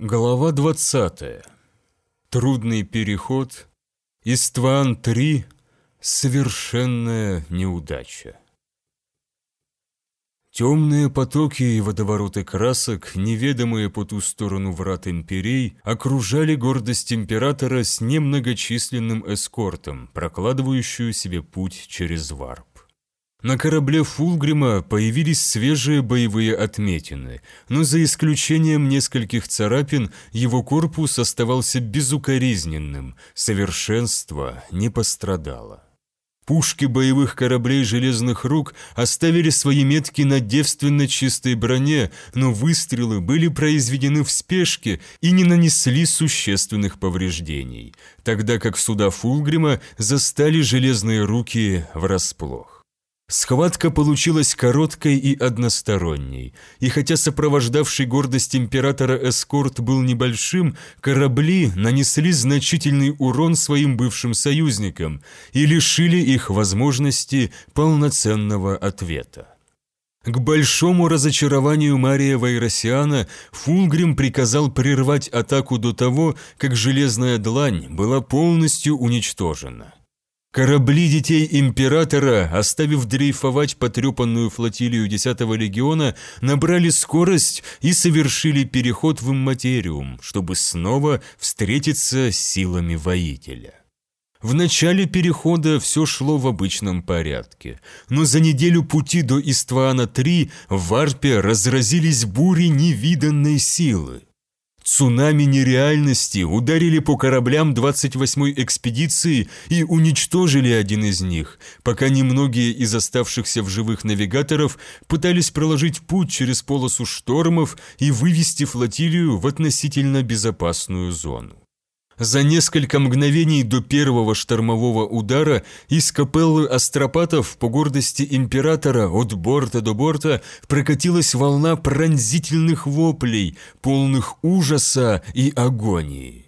Глава 20. Трудный переход. Истван-3. Совершенная неудача. Темные потоки и водовороты красок, неведомые по ту сторону врат империй, окружали гордость императора с немногочисленным эскортом, прокладывающую себе путь через варп. На корабле Фулгрима появились свежие боевые отметины, но за исключением нескольких царапин его корпус оставался безукоризненным, совершенство не пострадало. Пушки боевых кораблей железных рук оставили свои метки на девственно чистой броне, но выстрелы были произведены в спешке и не нанесли существенных повреждений, тогда как суда Фулгрима застали железные руки врасплох. Схватка получилась короткой и односторонней, и хотя сопровождавший гордость императора эскорт был небольшим, корабли нанесли значительный урон своим бывшим союзникам и лишили их возможности полноценного ответа. К большому разочарованию Мария Вайросиана Фулгрим приказал прервать атаку до того, как железная длань была полностью уничтожена. Корабли детей императора, оставив дрейфовать потрепанную флотилию 10-го легиона, набрали скорость и совершили переход в имматериум, чтобы снова встретиться с силами воителя. В начале перехода все шло в обычном порядке, но за неделю пути до Иствана-3 в Варпе разразились бури невиданной силы. Цунами нереальности ударили по кораблям 28-й экспедиции и уничтожили один из них, пока немногие из оставшихся в живых навигаторов пытались проложить путь через полосу штормов и вывести флотилию в относительно безопасную зону. За несколько мгновений до первого штормового удара из капеллы астропатов по гордости императора от борта до борта прокатилась волна пронзительных воплей, полных ужаса и агонии.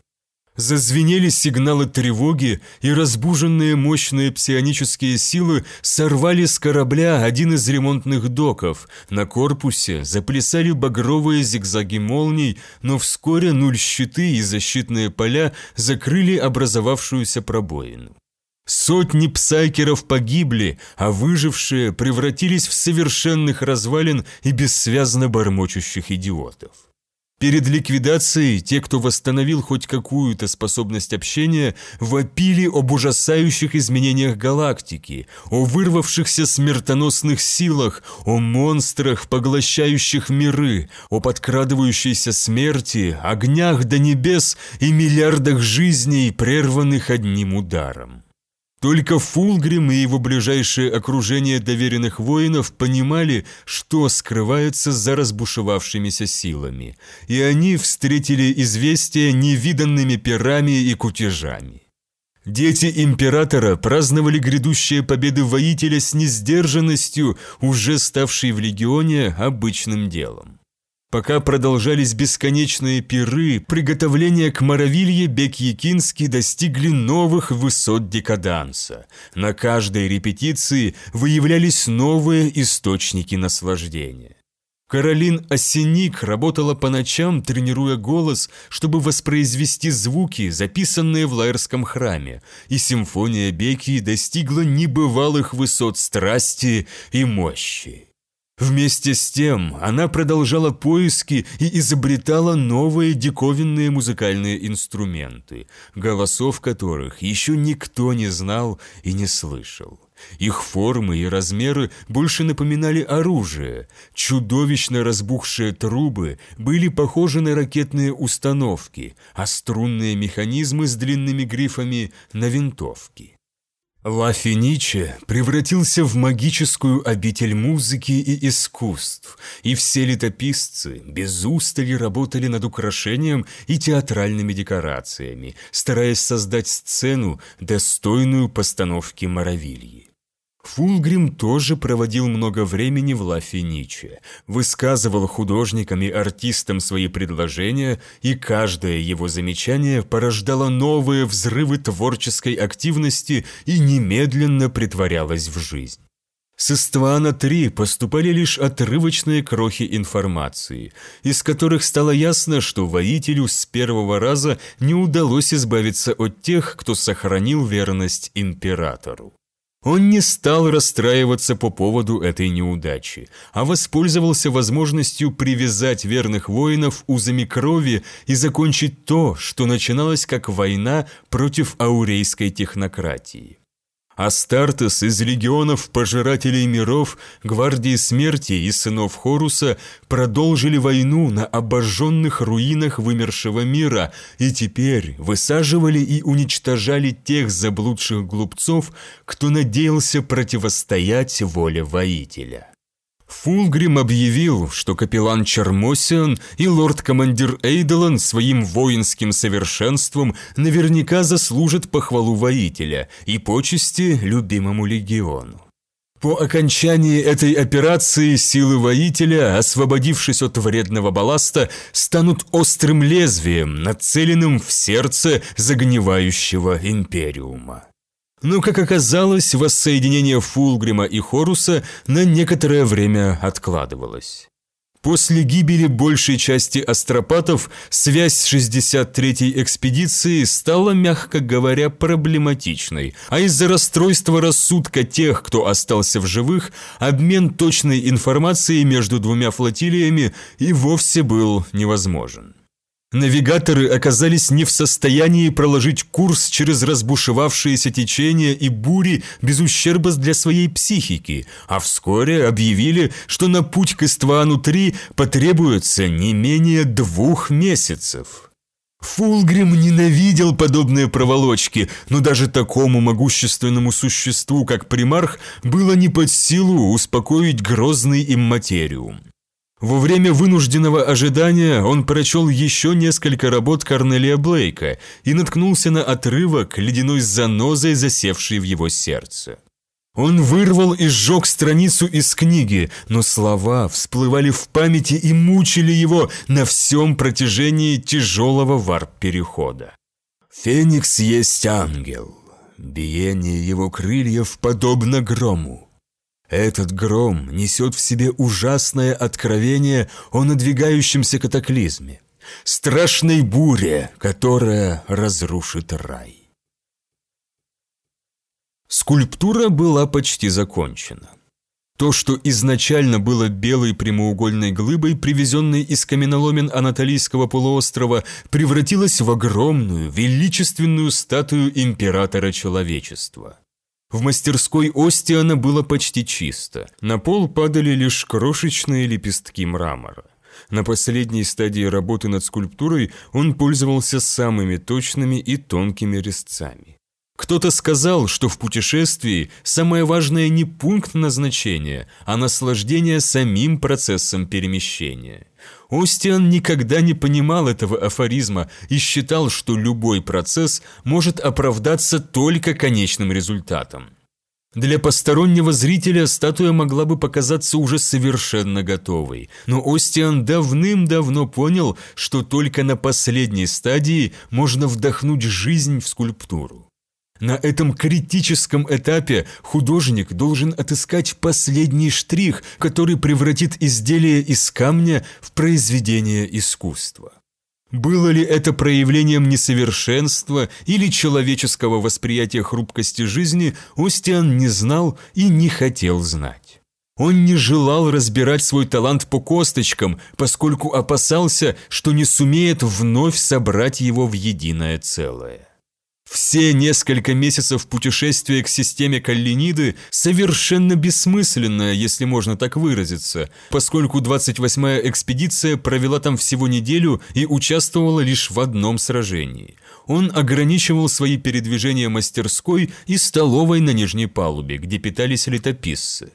Зазвенели сигналы тревоги, и разбуженные мощные псионические силы сорвали с корабля один из ремонтных доков. На корпусе заплясали багровые зигзаги молний, но вскоре нуль щиты и защитные поля закрыли образовавшуюся пробоину. Сотни псайкеров погибли, а выжившие превратились в совершенных развалин и бессвязно бормочущих идиотов. Перед ликвидацией те, кто восстановил хоть какую-то способность общения, вопили об ужасающих изменениях галактики, о вырвавшихся смертоносных силах, о монстрах, поглощающих миры, о подкрадывающейся смерти, огнях до небес и миллиардах жизней, прерванных одним ударом. Только Фулгрим и его ближайшее окружение доверенных воинов понимали, что скрывается за разбушевавшимися силами, и они встретили известие невиданными перами и кутежами. Дети императора праздновали грядущие победы воителя с несдержанностью, уже ставшей в легионе обычным делом. Пока продолжались бесконечные пиры, приготовления к Моровилье Бек-Якинский достигли новых высот декаданса. На каждой репетиции выявлялись новые источники наслаждения. Каролин Осенник работала по ночам, тренируя голос, чтобы воспроизвести звуки, записанные в Лаэрском храме, и симфония Беки достигла небывалых высот страсти и мощи. Вместе с тем она продолжала поиски и изобретала новые диковинные музыкальные инструменты, голосов которых еще никто не знал и не слышал. Их формы и размеры больше напоминали оружие. Чудовищно разбухшие трубы были похожи на ракетные установки, а струнные механизмы с длинными грифами – на винтовки. Ла Финиче превратился в магическую обитель музыки и искусств, и все летописцы без устали работали над украшением и театральными декорациями, стараясь создать сцену, достойную постановки Моровильи. Фулгрим тоже проводил много времени в Ла Финиче, высказывал художникам и артистам свои предложения, и каждое его замечание порождало новые взрывы творческой активности и немедленно притворялось в жизнь. С Иствана-3 поступали лишь отрывочные крохи информации, из которых стало ясно, что воителю с первого раза не удалось избавиться от тех, кто сохранил верность императору. Он не стал расстраиваться по поводу этой неудачи, а воспользовался возможностью привязать верных воинов узами крови и закончить то, что начиналось как война против аурейской технократии. Астартес из легионов Пожирателей миров, Гвардии Смерти и Сынов Хоруса продолжили войну на обожженных руинах вымершего мира и теперь высаживали и уничтожали тех заблудших глупцов, кто надеялся противостоять воле воителя. Фулгрим объявил, что капеллан Чермосиан и лорд-командир Эйдолан своим воинским совершенством наверняка заслужат похвалу воителя и почести любимому легиону. По окончании этой операции силы воителя, освободившись от вредного балласта, станут острым лезвием, нацеленным в сердце загнивающего империума. Но, как оказалось, воссоединение Фулгрима и Хоруса на некоторое время откладывалось. После гибели большей части астропатов связь с 63-й экспедицией стала, мягко говоря, проблематичной, а из-за расстройства рассудка тех, кто остался в живых, обмен точной информацией между двумя флотилиями и вовсе был невозможен. Навигаторы оказались не в состоянии проложить курс через разбушевавшиеся течения и бури без ущерба для своей психики, а вскоре объявили, что на путь к Иствану-3 потребуется не менее двух месяцев. Фулгрим ненавидел подобные проволочки, но даже такому могущественному существу, как примарх, было не под силу успокоить грозный им материум. Во время вынужденного ожидания он прочел еще несколько работ Корнелия Блейка и наткнулся на отрывок ледяной занозой, засевшей в его сердце. Он вырвал и сжег страницу из книги, но слова всплывали в памяти и мучили его на всем протяжении тяжелого варп-перехода. «Феникс есть ангел. Биение его крыльев подобно грому. Этот гром несет в себе ужасное откровение о надвигающемся катаклизме, страшной буре, которая разрушит рай. Скульптура была почти закончена. То, что изначально было белой прямоугольной глыбой, привезенной из каменоломен Анатолийского полуострова, превратилось в огромную, величественную статую императора человечества. В мастерской Остиана было почти чисто. На пол падали лишь крошечные лепестки мрамора. На последней стадии работы над скульптурой он пользовался самыми точными и тонкими резцами. Кто-то сказал, что в путешествии самое важное не пункт назначения, а наслаждение самим процессом перемещения. Остиан никогда не понимал этого афоризма и считал, что любой процесс может оправдаться только конечным результатом. Для постороннего зрителя статуя могла бы показаться уже совершенно готовой, но Остиан давным-давно понял, что только на последней стадии можно вдохнуть жизнь в скульптуру. На этом критическом этапе художник должен отыскать последний штрих, который превратит изделие из камня в произведение искусства. Было ли это проявлением несовершенства или человеческого восприятия хрупкости жизни, Остиан не знал и не хотел знать. Он не желал разбирать свой талант по косточкам, поскольку опасался, что не сумеет вновь собрать его в единое целое. Все несколько месяцев путешествия к системе Каллиниды совершенно бессмысленное, если можно так выразиться, поскольку 28-я экспедиция провела там всего неделю и участвовала лишь в одном сражении. Он ограничивал свои передвижения мастерской и столовой на нижней палубе, где питались летописцы.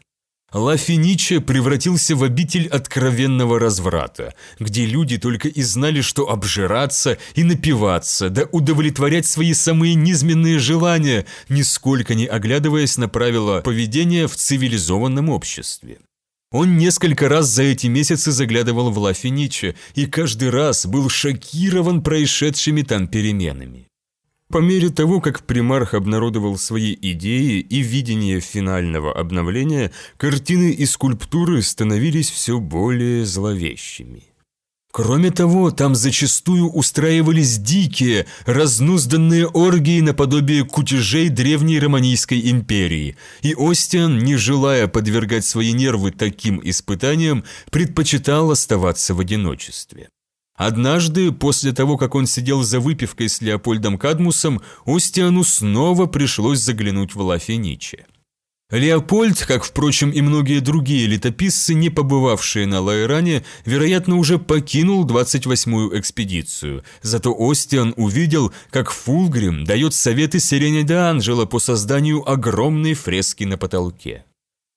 Ла Финиче превратился в обитель откровенного разврата, где люди только и знали, что обжираться и напиваться, да удовлетворять свои самые низменные желания, нисколько не оглядываясь на правила поведения в цивилизованном обществе. Он несколько раз за эти месяцы заглядывал в Ла Финиче и каждый раз был шокирован происшедшими там переменами. По мере того, как примарх обнародовал свои идеи и видение финального обновления, картины и скульптуры становились все более зловещими. Кроме того, там зачастую устраивались дикие, разнузданные оргии наподобие кутежей древней Романийской империи, и Остиан, не желая подвергать свои нервы таким испытаниям, предпочитал оставаться в одиночестве. Однажды, после того, как он сидел за выпивкой с Леопольдом Кадмусом, Остиану снова пришлось заглянуть в Лафениче. Леопольд, как, впрочем, и многие другие летописцы, не побывавшие на Лайране, вероятно, уже покинул 28-ю экспедицию. Зато Остиан увидел, как Фулгрим дает советы Сирене де Анджело по созданию огромной фрески на потолке.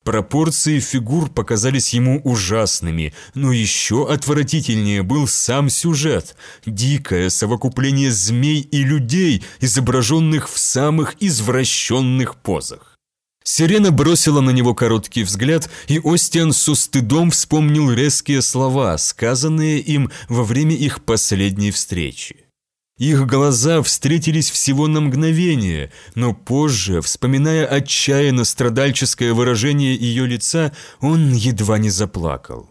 Пропорции фигур показались ему ужасными, но еще отвратительнее был сам сюжет. Дикое совокупление змей и людей, изображенных в самых извращенных позах. Сирена бросила на него короткий взгляд, и Остиан со стыдом вспомнил резкие слова, сказанные им во время их последней встречи. Их глаза встретились всего на мгновение, но позже, вспоминая отчаянно страдальческое выражение ее лица, он едва не заплакал.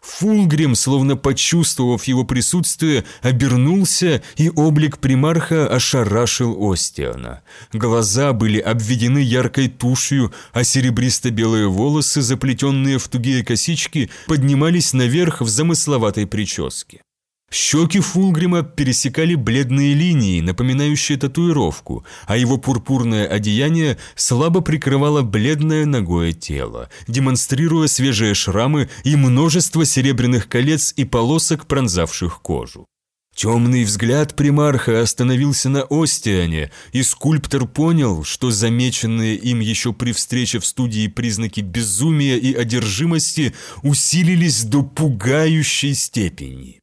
Фулгрим, словно почувствовав его присутствие, обернулся, и облик примарха ошарашил Остиана. Глаза были обведены яркой тушью, а серебристо-белые волосы, заплетенные в тугие косички, поднимались наверх в замысловатой прическе. Щеки Фулгрима пересекали бледные линии, напоминающие татуировку, а его пурпурное одеяние слабо прикрывало бледное ногое тело, демонстрируя свежие шрамы и множество серебряных колец и полосок, пронзавших кожу. Темный взгляд примарха остановился на Остиане, и скульптор понял, что замеченные им еще при встрече в студии признаки безумия и одержимости усилились до пугающей степени.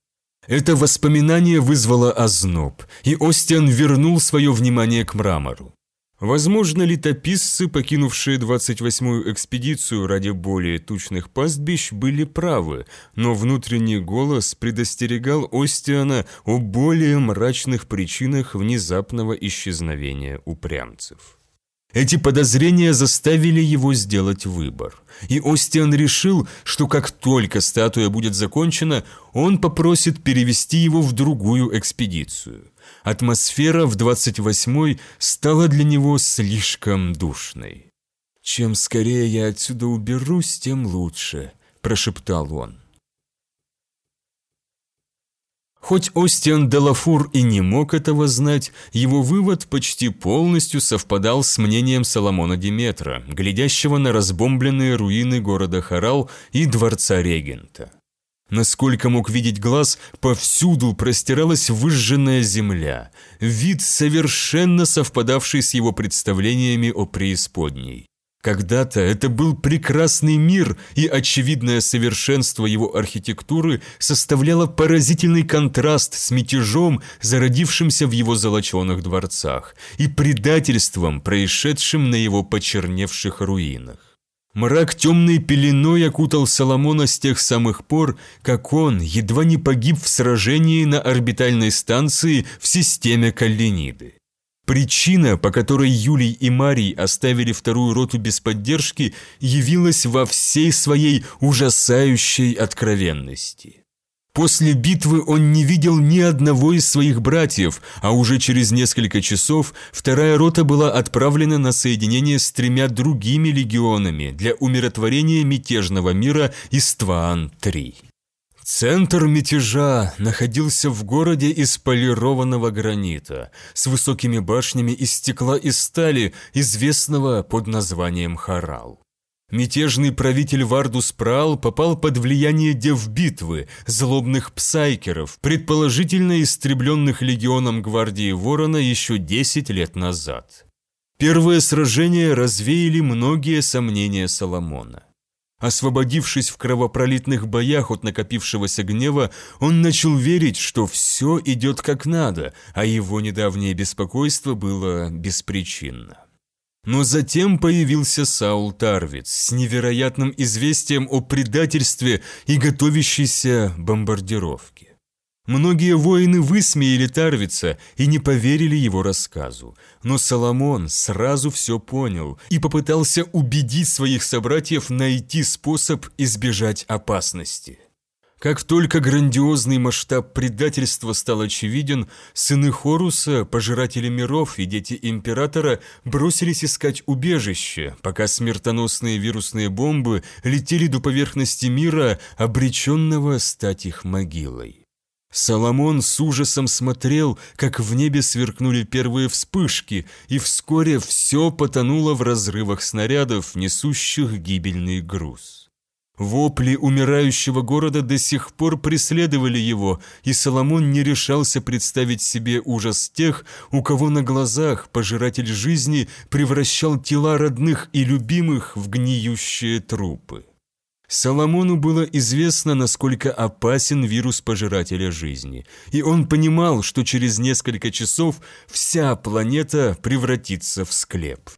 Это воспоминание вызвало озноб, и Остиан вернул свое внимание к мрамору. Возможно, летописцы, покинувшие 28-ю экспедицию ради более тучных пастбищ, были правы, но внутренний голос предостерегал Остиана о более мрачных причинах внезапного исчезновения упрямцев. Эти подозрения заставили его сделать выбор. И Остиан решил, что как только статуя будет закончена, он попросит перевести его в другую экспедицию. Атмосфера в 28-й стала для него слишком душной. «Чем скорее я отсюда уберусь, тем лучше», – прошептал он. Хоть Остиан Делафур и не мог этого знать, его вывод почти полностью совпадал с мнением Соломона Диметра, глядящего на разбомбленные руины города Харал и дворца регента. Насколько мог видеть глаз, повсюду простиралась выжженная земля, вид, совершенно совпадавший с его представлениями о преисподней. Когда-то это был прекрасный мир, и очевидное совершенство его архитектуры составляло поразительный контраст с мятежом, зародившимся в его золоченых дворцах, и предательством, происшедшим на его почерневших руинах. Мрак темной пеленой окутал Соломона с тех самых пор, как он едва не погиб в сражении на орбитальной станции в системе Каллениды. Причина, по которой Юлий и Марий оставили вторую роту без поддержки, явилась во всей своей ужасающей откровенности. После битвы он не видел ни одного из своих братьев, а уже через несколько часов вторая рота была отправлена на соединение с тремя другими легионами для умиротворения мятежного мира Истваан-3. Центр мятежа находился в городе из полированного гранита, с высокими башнями из стекла и стали, известного под названием Харал. Мятежный правитель Вардус Праал попал под влияние дев битвы, злобных псайкеров, предположительно истребленных легионом гвардии Ворона еще 10 лет назад. Первое сражение развеяли многие сомнения Соломона. Освободившись в кровопролитных боях от накопившегося гнева, он начал верить, что все идет как надо, а его недавнее беспокойство было беспричинно. Но затем появился Саул Тарвиц с невероятным известием о предательстве и готовящейся бомбардировке. Многие воины высмеяли Тарвица и не поверили его рассказу, но Соломон сразу все понял и попытался убедить своих собратьев найти способ избежать опасности. Как только грандиозный масштаб предательства стал очевиден, сыны Хоруса, пожиратели миров и дети Императора бросились искать убежище, пока смертоносные вирусные бомбы летели до поверхности мира, обреченного стать их могилой. Соломон с ужасом смотрел, как в небе сверкнули первые вспышки, и вскоре все потонуло в разрывах снарядов, несущих гибельный груз. Вопли умирающего города до сих пор преследовали его, и Соломон не решался представить себе ужас тех, у кого на глазах пожиратель жизни превращал тела родных и любимых в гниющие трупы. Соломону было известно, насколько опасен вирус пожирателя жизни, и он понимал, что через несколько часов вся планета превратится в склеп.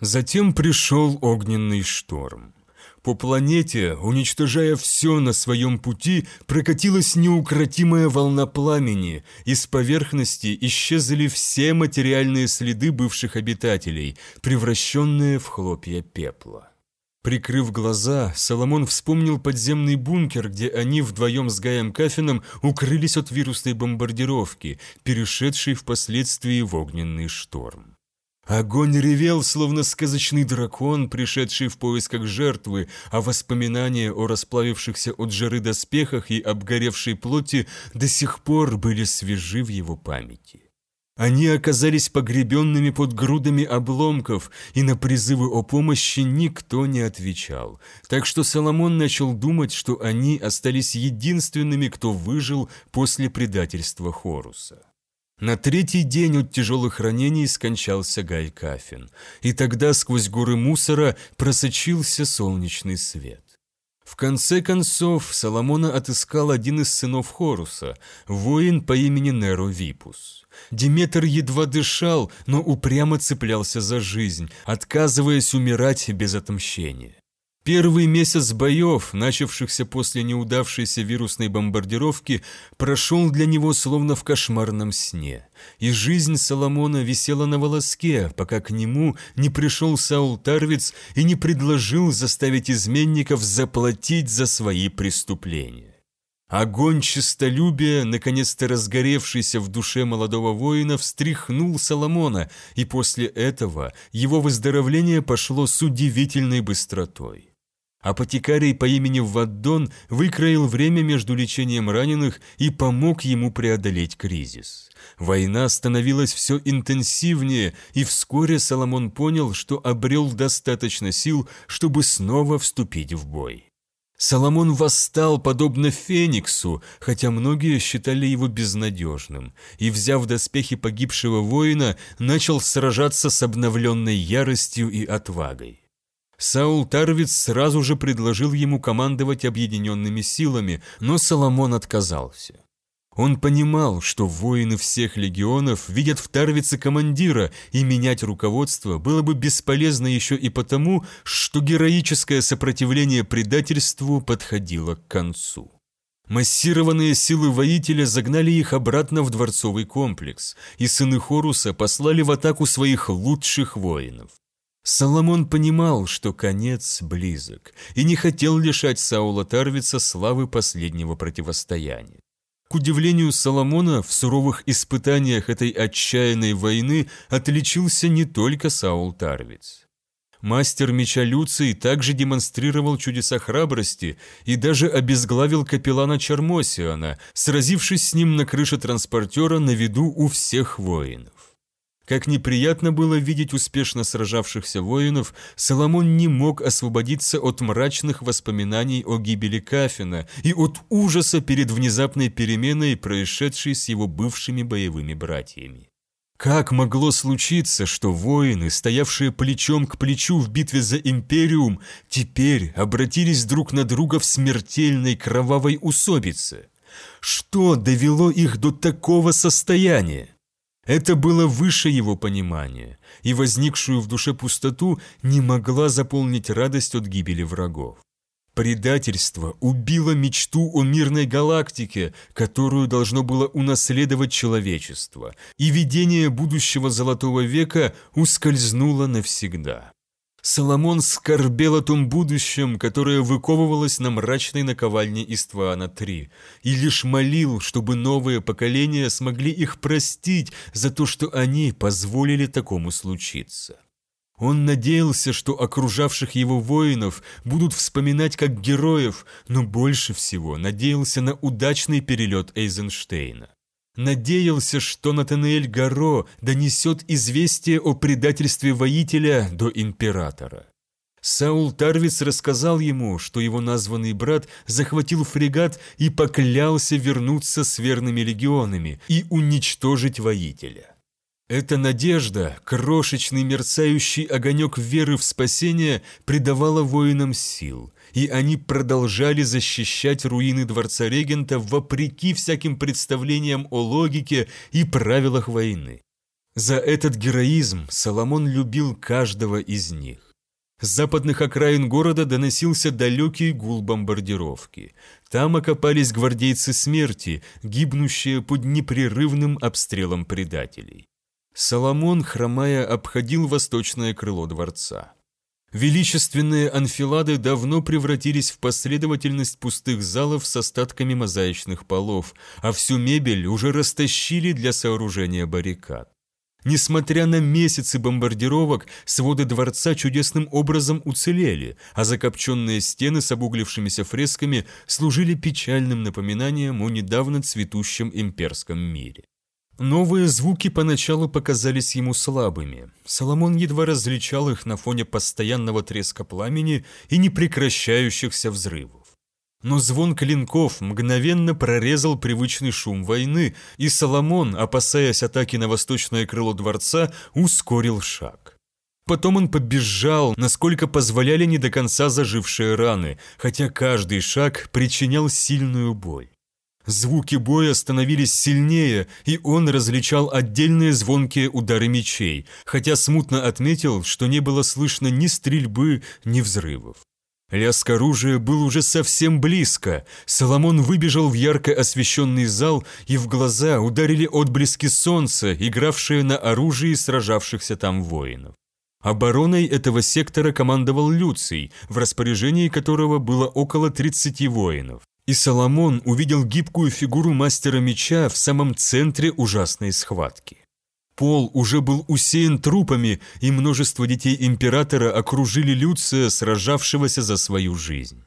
Затем пришел огненный шторм. По планете, уничтожая все на своем пути, прокатилась неукротимая волна пламени, и с поверхности исчезли все материальные следы бывших обитателей, превращенные в хлопья пепла. Прикрыв глаза, Соломон вспомнил подземный бункер, где они вдвоем с Гаем Кафином укрылись от вирусной бомбардировки, перешедшей впоследствии в огненный шторм. Огонь ревел, словно сказочный дракон, пришедший в поисках жертвы, а воспоминания о расплавившихся от жары доспехах и обгоревшей плоти до сих пор были свежи в его памяти. Они оказались погребенными под грудами обломков, и на призывы о помощи никто не отвечал. Так что Соломон начал думать, что они остались единственными, кто выжил после предательства Хоруса. На третий день от тяжелых ранений скончался Гай Кафин, и тогда сквозь горы мусора просочился солнечный свет. В конце концов, Соломона отыскал один из сынов Хоруса, воин по имени Неро Випус. Диметр едва дышал, но упрямо цеплялся за жизнь, отказываясь умирать без отмщения. Первый месяц боев, начавшихся после неудавшейся вирусной бомбардировки, прошел для него словно в кошмарном сне. И жизнь Соломона висела на волоске, пока к нему не пришел Саул Тарвиц и не предложил заставить изменников заплатить за свои преступления. Огонь честолюбия, наконец-то разгоревшийся в душе молодого воина, встряхнул Соломона, и после этого его выздоровление пошло с удивительной быстротой. Апотекарий по имени Ваддон выкроил время между лечением раненых и помог ему преодолеть кризис. Война становилась все интенсивнее, и вскоре Соломон понял, что обрел достаточно сил, чтобы снова вступить в бой. Соломон восстал подобно Фениксу, хотя многие считали его безнадежным, и, взяв доспехи погибшего воина, начал сражаться с обновленной яростью и отвагой. Саул Тарвиц сразу же предложил ему командовать объединенными силами, но Соломон отказался. Он понимал, что воины всех легионов видят в Тарвице командира, и менять руководство было бы бесполезно еще и потому, что героическое сопротивление предательству подходило к концу. Массированные силы воителя загнали их обратно в дворцовый комплекс, и сыны Хоруса послали в атаку своих лучших воинов. Соломон понимал, что конец близок, и не хотел лишать Саула Тарвица славы последнего противостояния. К удивлению Соломона, в суровых испытаниях этой отчаянной войны отличился не только Саул Тарвиц. Мастер меча Люций также демонстрировал чудеса храбрости и даже обезглавил капеллана Чармосиана, сразившись с ним на крыше транспортера на виду у всех воинов. Как неприятно было видеть успешно сражавшихся воинов, Соломон не мог освободиться от мрачных воспоминаний о гибели Кафина и от ужаса перед внезапной переменой, происшедшей с его бывшими боевыми братьями. Как могло случиться, что воины, стоявшие плечом к плечу в битве за Империум, теперь обратились друг на друга в смертельной кровавой усобице? Что довело их до такого состояния? Это было выше его понимания, и возникшую в душе пустоту не могла заполнить радость от гибели врагов. Предательство убило мечту о мирной галактике, которую должно было унаследовать человечество, и видение будущего Золотого века ускользнуло навсегда. Соломон скорбел о том будущем, которое выковывалось на мрачной наковальне Иствана-3, и лишь молил, чтобы новые поколения смогли их простить за то, что они позволили такому случиться. Он надеялся, что окружавших его воинов будут вспоминать как героев, но больше всего надеялся на удачный перелет Эйзенштейна. Надеялся, что Натанаэль Гаро донесет известие о предательстве воителя до императора. Саул Тарвиц рассказал ему, что его названный брат захватил фрегат и поклялся вернуться с верными легионами и уничтожить воителя. Эта надежда, крошечный мерцающий огонек веры в спасение, придавала воинам сил, и они продолжали защищать руины дворца регента вопреки всяким представлениям о логике и правилах войны. За этот героизм Соломон любил каждого из них. С западных окраин города доносился далекий гул бомбардировки. Там окопались гвардейцы смерти, гибнущие под непрерывным обстрелом предателей. Соломон, хромая, обходил восточное крыло дворца. Величественные анфилады давно превратились в последовательность пустых залов с остатками мозаичных полов, а всю мебель уже растащили для сооружения баррикад. Несмотря на месяцы бомбардировок, своды дворца чудесным образом уцелели, а закопченные стены с обуглившимися фресками служили печальным напоминанием о недавно цветущем имперском мире. Новые звуки поначалу показались ему слабыми. Соломон едва различал их на фоне постоянного треска пламени и непрекращающихся взрывов. Но звон клинков мгновенно прорезал привычный шум войны, и Соломон, опасаясь атаки на восточное крыло дворца, ускорил шаг. Потом он побежал, насколько позволяли не до конца зажившие раны, хотя каждый шаг причинял сильную боль. Звуки боя становились сильнее, и он различал отдельные звонкие удары мечей, хотя смутно отметил, что не было слышно ни стрельбы, ни взрывов. Лязг оружия был уже совсем близко. Соломон выбежал в ярко освещенный зал, и в глаза ударили отблески солнца, игравшие на оружии сражавшихся там воинов. Обороной этого сектора командовал Люций, в распоряжении которого было около 30 воинов. И Соломон увидел гибкую фигуру мастера меча в самом центре ужасной схватки. Пол уже был усеян трупами, и множество детей императора окружили Люция, сражавшегося за свою жизнь.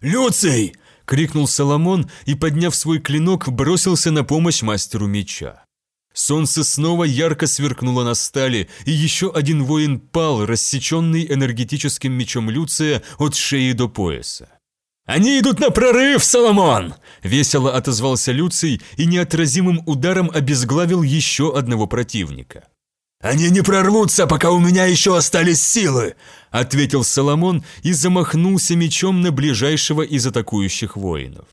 «Люций!» — крикнул Соломон и, подняв свой клинок, бросился на помощь мастеру меча. Солнце снова ярко сверкнуло на стали, и еще один воин пал, рассеченный энергетическим мечом Люция от шеи до пояса. «Они идут на прорыв, Соломон!» – весело отозвался Люций и неотразимым ударом обезглавил еще одного противника. «Они не прорвутся, пока у меня еще остались силы!» – ответил Соломон и замахнулся мечом на ближайшего из атакующих воинов.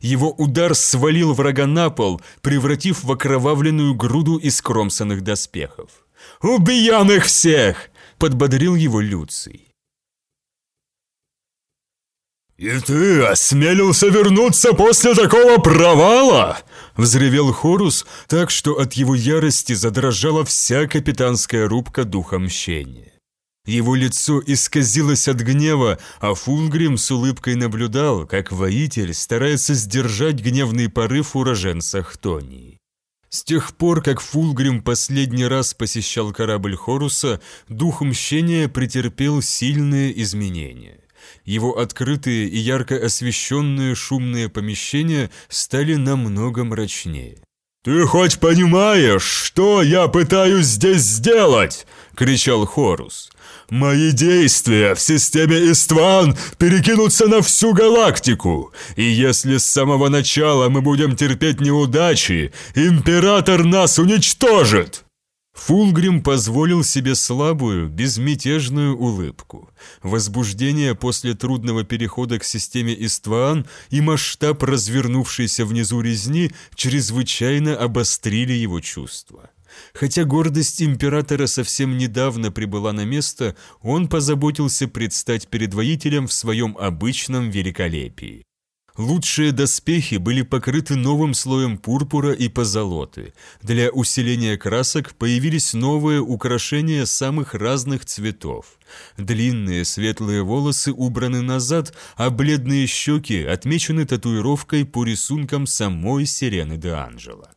Его удар свалил врага на пол, превратив в окровавленную груду из кромсанных доспехов. «Убьем их всех!» – подбодрил его Люций. «И ты осмелился вернуться после такого провала?» Взревел Хорус так, что от его ярости задрожала вся капитанская рубка духа мщения. Его лицо исказилось от гнева, а Фулгрим с улыбкой наблюдал, как воитель старается сдержать гневный порыв уроженца Хтонии. С тех пор, как Фулгрим последний раз посещал корабль Хоруса, дух мщения претерпел сильные изменения. Его открытые и ярко освещенные шумные помещения стали намного мрачнее. «Ты хоть понимаешь, что я пытаюсь здесь сделать?» – кричал Хорус. «Мои действия в системе Истван перекинутся на всю галактику, и если с самого начала мы будем терпеть неудачи, Император нас уничтожит!» Фулгрим позволил себе слабую, безмятежную улыбку. Возбуждение после трудного перехода к системе Истваан и масштаб развернувшейся внизу резни чрезвычайно обострили его чувства. Хотя гордость императора совсем недавно прибыла на место, он позаботился предстать перед воителем в своем обычном великолепии. Лучшие доспехи были покрыты новым слоем пурпура и позолоты. Для усиления красок появились новые украшения самых разных цветов. Длинные светлые волосы убраны назад, а бледные щеки отмечены татуировкой по рисункам самой Сирены де Анджело.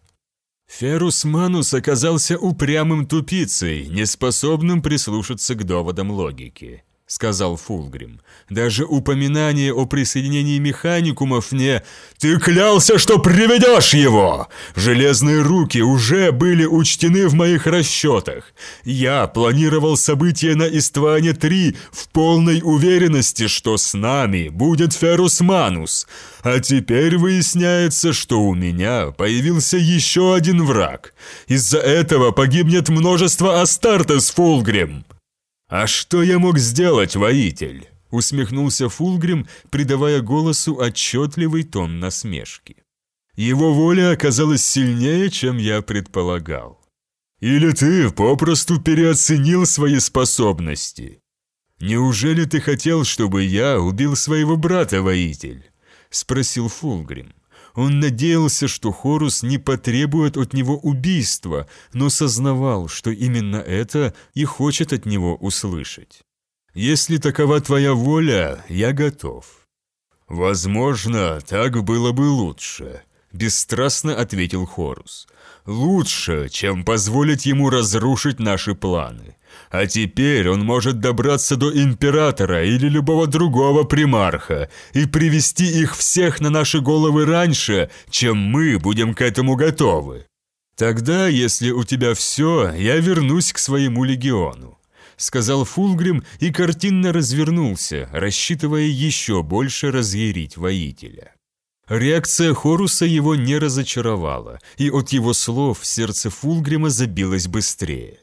Ферус Манус оказался упрямым тупицей, неспособным прислушаться к доводам логики сказал Фулгрим. «Даже упоминание о присоединении механикумов не... Ты клялся, что приведешь его! Железные руки уже были учтены в моих расчетах. Я планировал события на Истване-3 в полной уверенности, что с нами будет Ферус Манус. А теперь выясняется, что у меня появился еще один враг. Из-за этого погибнет множество Астартес Фулгрим». «А что я мог сделать, воитель?» усмехнулся Фулгрим, придавая голосу отчетливый тон насмешки. Его воля оказалась сильнее, чем я предполагал. «Или ты попросту переоценил свои способности?» «Неужели ты хотел, чтобы я убил своего брата, воитель?» — спросил Фулгрим. Он надеялся, что Хорус не потребует от него убийства, но сознавал, что именно это и хочет от него услышать. «Если такова твоя воля, я готов». «Возможно, так было бы лучше», – бесстрастно ответил Хорус. «Лучше, чем позволить ему разрушить наши планы. А теперь он может добраться до императора или любого другого примарха и привести их всех на наши головы раньше, чем мы будем к этому готовы. Тогда, если у тебя все, я вернусь к своему легиону. Сказал Фулгрим и картинно развернулся, рассчитывая еще больше разъярить воителя. Реакция Хоруса его не разочаровала, и от его слов сердце Фулгрима забилось быстрее.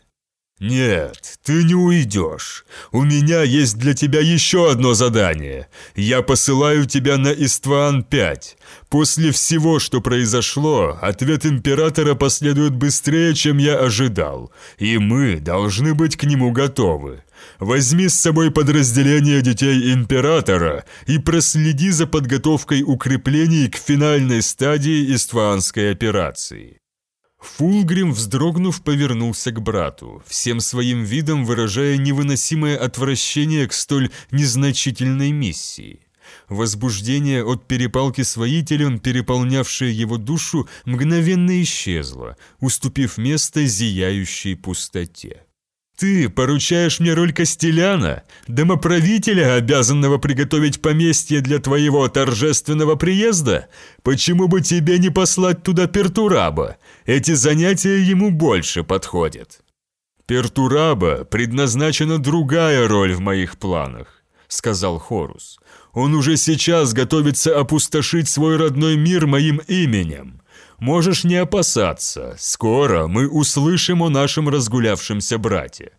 «Нет, ты не уйдешь. У меня есть для тебя еще одно задание. Я посылаю тебя на Истван-5. После всего, что произошло, ответ Императора последует быстрее, чем я ожидал, и мы должны быть к нему готовы. Возьми с собой подразделение детей Императора и проследи за подготовкой укреплений к финальной стадии Истванской операции». Фулгрим, вздрогнув, повернулся к брату, всем своим видом выражая невыносимое отвращение к столь незначительной миссии. Возбуждение от перепалки с воителем, переполнявшее его душу, мгновенно исчезло, уступив место зияющей пустоте. «Ты поручаешь мне роль Костеляна, домоправителя, обязанного приготовить поместье для твоего торжественного приезда? Почему бы тебе не послать туда Пертураба? Эти занятия ему больше подходят». «Пертураба предназначена другая роль в моих планах», — сказал Хорус. «Он уже сейчас готовится опустошить свой родной мир моим именем. Можешь не опасаться, скоро мы услышим о нашем разгулявшемся брате».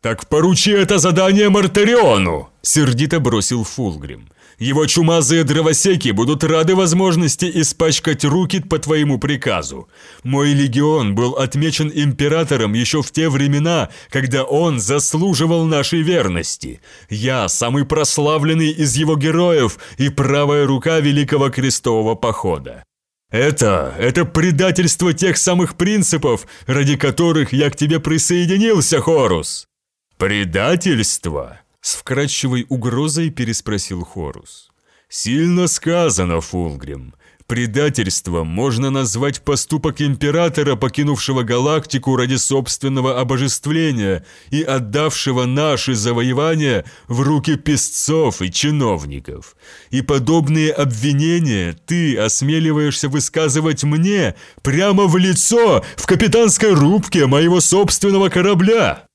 «Так поручи это задание Мартариону!» – сердито бросил Фулгрим. «Его чумазые дровосеки будут рады возможности испачкать руки по твоему приказу. Мой легион был отмечен императором еще в те времена, когда он заслуживал нашей верности. Я самый прославленный из его героев и правая рука Великого Крестового Похода. Это, это предательство тех самых принципов, ради которых я к тебе присоединился, Хорус. Предательство? С вкрадчивой угрозой переспросил Хорус. Сильно сказано, Фулгрим. Предательством можно назвать поступок императора, покинувшего галактику ради собственного обожествления и отдавшего наши завоевания в руки песцов и чиновников. И подобные обвинения ты осмеливаешься высказывать мне прямо в лицо в капитанской рубке моего собственного корабля.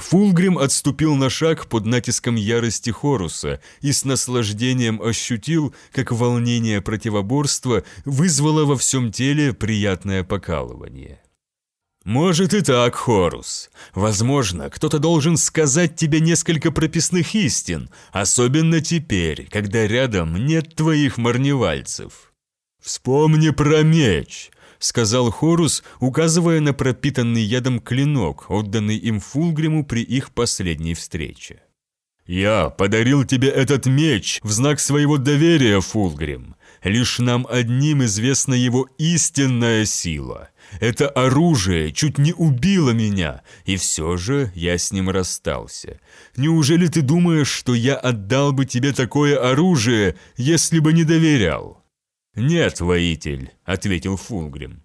Фулгрим отступил на шаг под натиском ярости Хоруса и с наслаждением ощутил, как волнение противоборства вызвало во всем теле приятное покалывание. «Может и так, Хорус. Возможно, кто-то должен сказать тебе несколько прописных истин, особенно теперь, когда рядом нет твоих марневальцев. Вспомни про меч. Сказал Хорус, указывая на пропитанный ядом клинок, отданный им Фулгриму при их последней встрече. «Я подарил тебе этот меч в знак своего доверия, Фулгрим. Лишь нам одним известна его истинная сила. Это оружие чуть не убило меня, и все же я с ним расстался. Неужели ты думаешь, что я отдал бы тебе такое оружие, если бы не доверял?» «Нет, воитель», — ответил Фулгрим.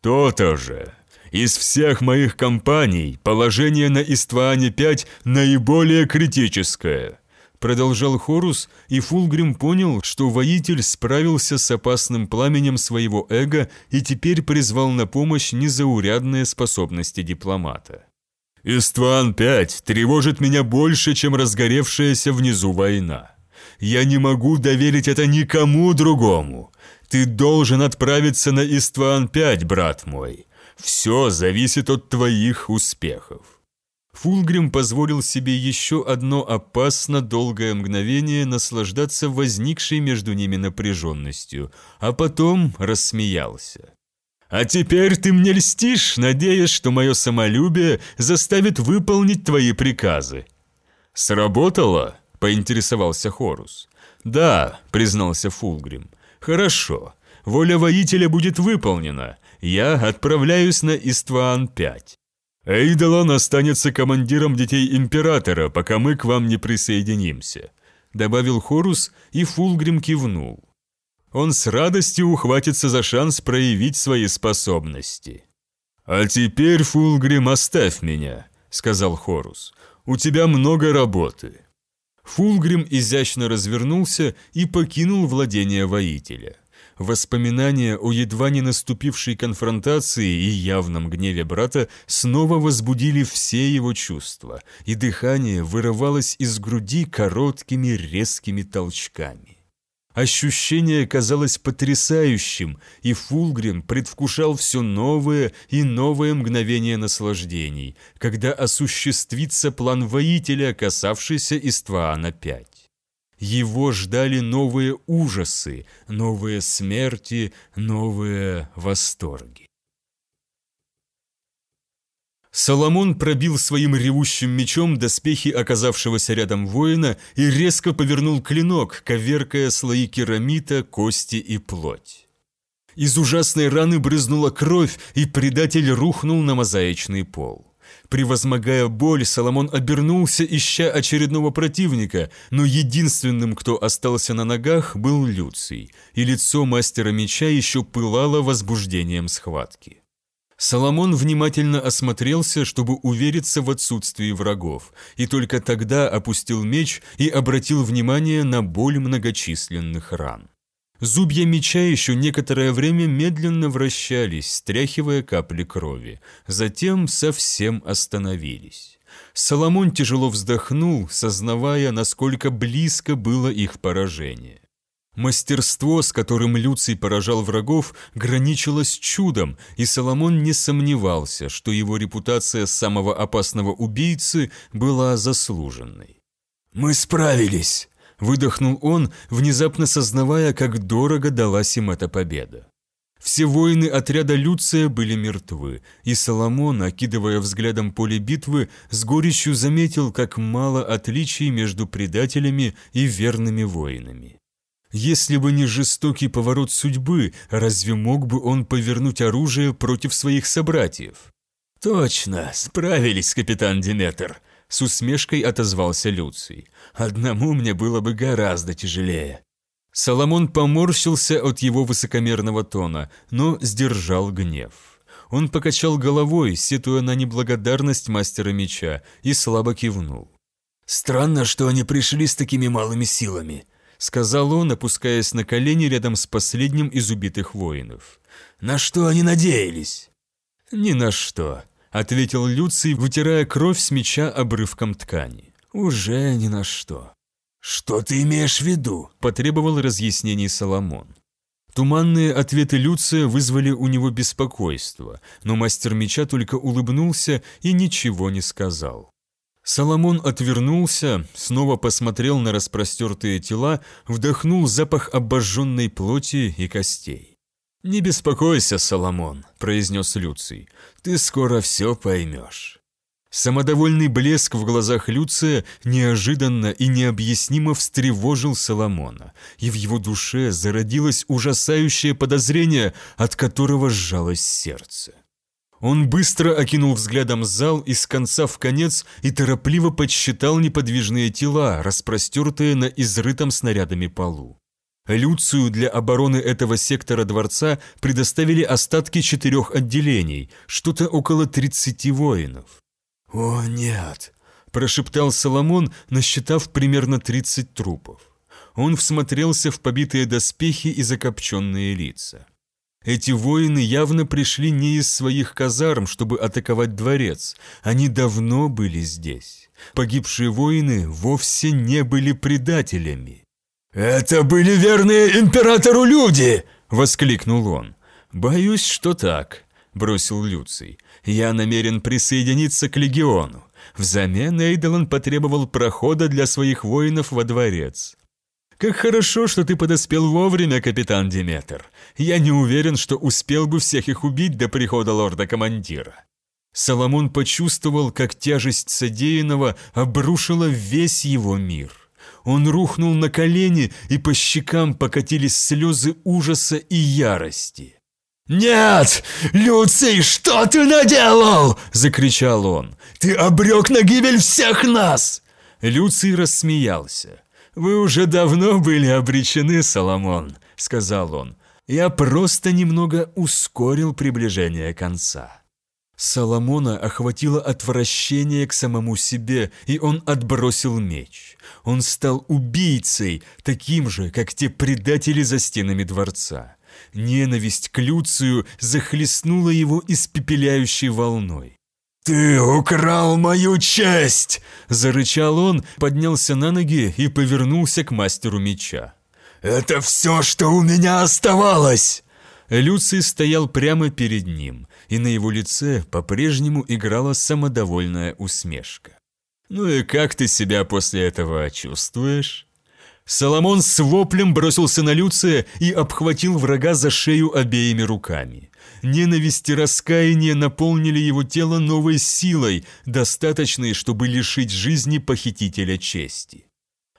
«То-то же. Из всех моих компаний положение на Истване-5 наиболее критическое». Продолжал Хорус, и Фулгрим понял, что воитель справился с опасным пламенем своего эго и теперь призвал на помощь незаурядные способности дипломата. «Истван-5 тревожит меня больше, чем разгоревшаяся внизу война. Я не могу доверить это никому другому. Ты должен отправиться на Истван-5, брат мой. Все зависит от твоих успехов». Фулгрим позволил себе еще одно опасно долгое мгновение наслаждаться возникшей между ними напряженностью, а потом рассмеялся. «А теперь ты мне льстишь, надеясь, что мое самолюбие заставит выполнить твои приказы». «Сработало?» – поинтересовался Хорус. «Да», – признался Фулгрим. «Хорошо. Воля воителя будет выполнена. Я отправляюсь на Истваан-5. Эйдолон останется командиром детей Императора, пока мы к вам не присоединимся», добавил Хорус, и Фулгрим кивнул. Он с радостью ухватится за шанс проявить свои способности. «А теперь, Фулгрим, оставь меня», — сказал Хорус. «У тебя много работы». Фулгрим изящно развернулся и покинул владение воителя. Воспоминания о едва не наступившей конфронтации и явном гневе брата снова возбудили все его чувства, и дыхание вырывалось из груди короткими резкими толчками. Ощущение казалось потрясающим, и Фулгрим предвкушал все новое и новое мгновение наслаждений, когда осуществится план воителя, касавшийся Истваана-5. Его ждали новые ужасы, новые смерти, новые восторги. Соломон пробил своим ревущим мечом доспехи оказавшегося рядом воина и резко повернул клинок, коверкая слои керамита, кости и плоть. Из ужасной раны брызнула кровь, и предатель рухнул на мозаичный пол. Превозмогая боль, Соломон обернулся, ища очередного противника, но единственным, кто остался на ногах, был Люций, и лицо мастера меча еще пылало возбуждением схватки. Соломон внимательно осмотрелся, чтобы увериться в отсутствии врагов, и только тогда опустил меч и обратил внимание на боль многочисленных ран. Зубья меча еще некоторое время медленно вращались, стряхивая капли крови. Затем совсем остановились. Соломон тяжело вздохнул, сознавая, насколько близко было их поражение. Мастерство, с которым Люций поражал врагов, граничило с чудом, и Соломон не сомневался, что его репутация самого опасного убийцы была заслуженной. «Мы справились!» Выдохнул он, внезапно сознавая, как дорого далась им эта победа. Все воины отряда Люция были мертвы, и Соломон, окидывая взглядом поле битвы, с горечью заметил, как мало отличий между предателями и верными воинами. Если бы не жестокий поворот судьбы, разве мог бы он повернуть оружие против своих собратьев? «Точно, справились, капитан Диметр», с усмешкой отозвался Люций. «Одному мне было бы гораздо тяжелее». Соломон поморщился от его высокомерного тона, но сдержал гнев. Он покачал головой, сетуя на неблагодарность мастера меча, и слабо кивнул. «Странно, что они пришли с такими малыми силами», — сказал он, опускаясь на колени рядом с последним из убитых воинов. «На что они надеялись?» «Ни на что», ответил Люций, вытирая кровь с меча обрывком ткани. «Уже ни на что». «Что ты имеешь в виду?» – потребовал разъяснений Соломон. Туманные ответы Люция вызвали у него беспокойство, но мастер меча только улыбнулся и ничего не сказал. Соломон отвернулся, снова посмотрел на распростертые тела, вдохнул запах обожженной плоти и костей. «Не беспокойся, Соломон», – произнес Люций. «Ты скоро все поймешь». Самодовольный блеск в глазах Люция неожиданно и необъяснимо встревожил Соломона, и в его душе зародилось ужасающее подозрение, от которого сжалось сердце. Он быстро окинул взглядом зал из конца в конец и торопливо подсчитал неподвижные тела, распростертые на изрытом снарядами полу. Люцию для обороны этого сектора дворца предоставили остатки четырех отделений, что-то около 30 воинов. «О, нет!» – прошептал Соломон, насчитав примерно 30 трупов. Он всмотрелся в побитые доспехи и закопченные лица. Эти воины явно пришли не из своих казарм, чтобы атаковать дворец. Они давно были здесь. Погибшие воины вовсе не были предателями. «Это были верные императору люди!» – воскликнул он. «Боюсь, что так», – бросил Люций я намерен присоединиться к легиону. Взамен Эйдолон потребовал прохода для своих воинов во дворец. Как хорошо, что ты подоспел вовремя, капитан Диметр. Я не уверен, что успел бы всех их убить до прихода лорда-командира. Соломон почувствовал, как тяжесть содеянного обрушила весь его мир. Он рухнул на колени, и по щекам покатились слезы ужаса и ярости. «Нет! Люций, что ты наделал?» – закричал он. «Ты обрек на гибель всех нас!» Люций рассмеялся. «Вы уже давно были обречены, Соломон», – сказал он. «Я просто немного ускорил приближение конца». Соломона охватило отвращение к самому себе, и он отбросил меч. Он стал убийцей, таким же, как те предатели за стенами дворца. Ненависть к Люцию захлестнула его испепеляющей волной. «Ты украл мою честь!» – зарычал он, поднялся на ноги и повернулся к мастеру меча. «Это все, что у меня оставалось!» Люций стоял прямо перед ним, и на его лице по-прежнему играла самодовольная усмешка. «Ну и как ты себя после этого чувствуешь?» Соломон с воплем бросился на Люция и обхватил врага за шею обеими руками. Ненависть и раскаяние наполнили его тело новой силой, достаточной, чтобы лишить жизни похитителя чести.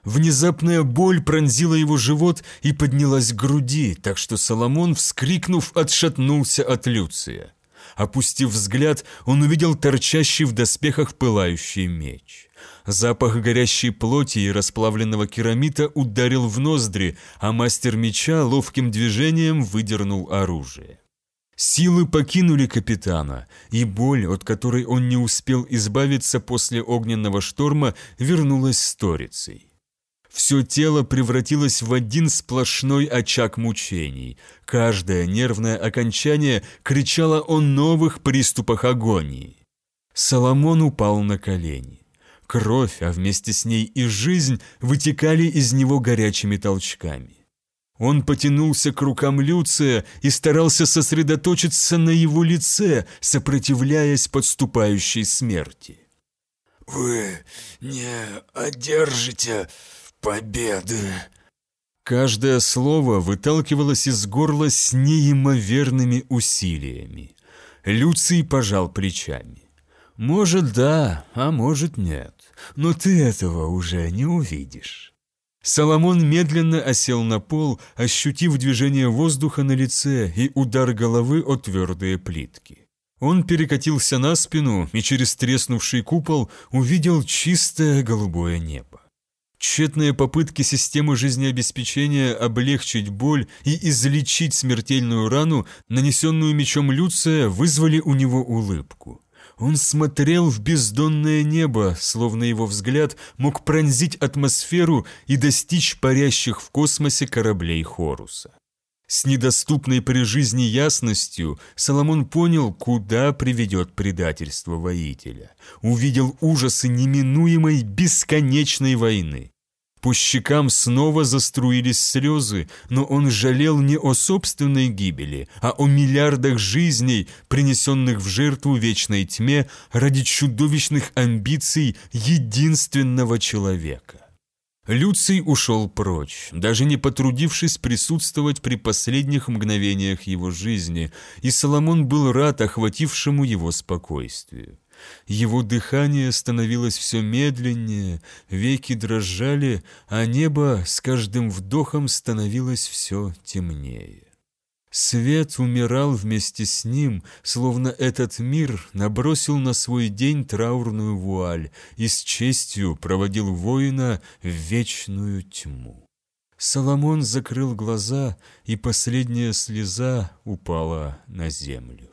Внезапная боль пронзила его живот и поднялась к груди, так что Соломон, вскрикнув, отшатнулся от Люция. Опустив взгляд, он увидел торчащий в доспехах пылающий меч. Запах горящей плоти и расплавленного керамита ударил в ноздри, а мастер меча ловким движением выдернул оружие. Силы покинули капитана, и боль, от которой он не успел избавиться после огненного шторма, вернулась сторицей. Все тело превратилось в один сплошной очаг мучений. Каждое нервное окончание кричало о новых приступах агонии. Соломон упал на колени. Кровь, а вместе с ней и жизнь вытекали из него горячими толчками. Он потянулся к рукам Люция и старался сосредоточиться на его лице, сопротивляясь подступающей смерти. «Вы не одержите победы!» Каждое слово выталкивалось из горла с неимоверными усилиями. Люций пожал плечами. Может, да, а может, нет. Но ты этого уже не увидишь. Соломон медленно осел на пол, ощутив движение воздуха на лице и удар головы о твердые плитки. Он перекатился на спину и через треснувший купол увидел чистое голубое небо. Тщетные попытки системы жизнеобеспечения облегчить боль и излечить смертельную рану, нанесенную мечом Люция, вызвали у него улыбку. Он смотрел в бездонное небо, словно его взгляд мог пронзить атмосферу и достичь парящих в космосе кораблей Хоруса. С недоступной при жизни ясностью Соломон понял, куда приведет предательство воителя. Увидел ужасы неминуемой бесконечной войны. По щекам снова заструились слезы, но он жалел не о собственной гибели, а о миллиардах жизней, принесенных в жертву вечной тьме ради чудовищных амбиций единственного человека. Люций ушел прочь, даже не потрудившись присутствовать при последних мгновениях его жизни, и Соломон был рад охватившему его спокойствию. Его дыхание становилось все медленнее, веки дрожали, а небо с каждым вдохом становилось все темнее. Свет умирал вместе с ним, словно этот мир набросил на свой день траурную вуаль и с честью проводил воина в вечную тьму. Соломон закрыл глаза, и последняя слеза упала на землю.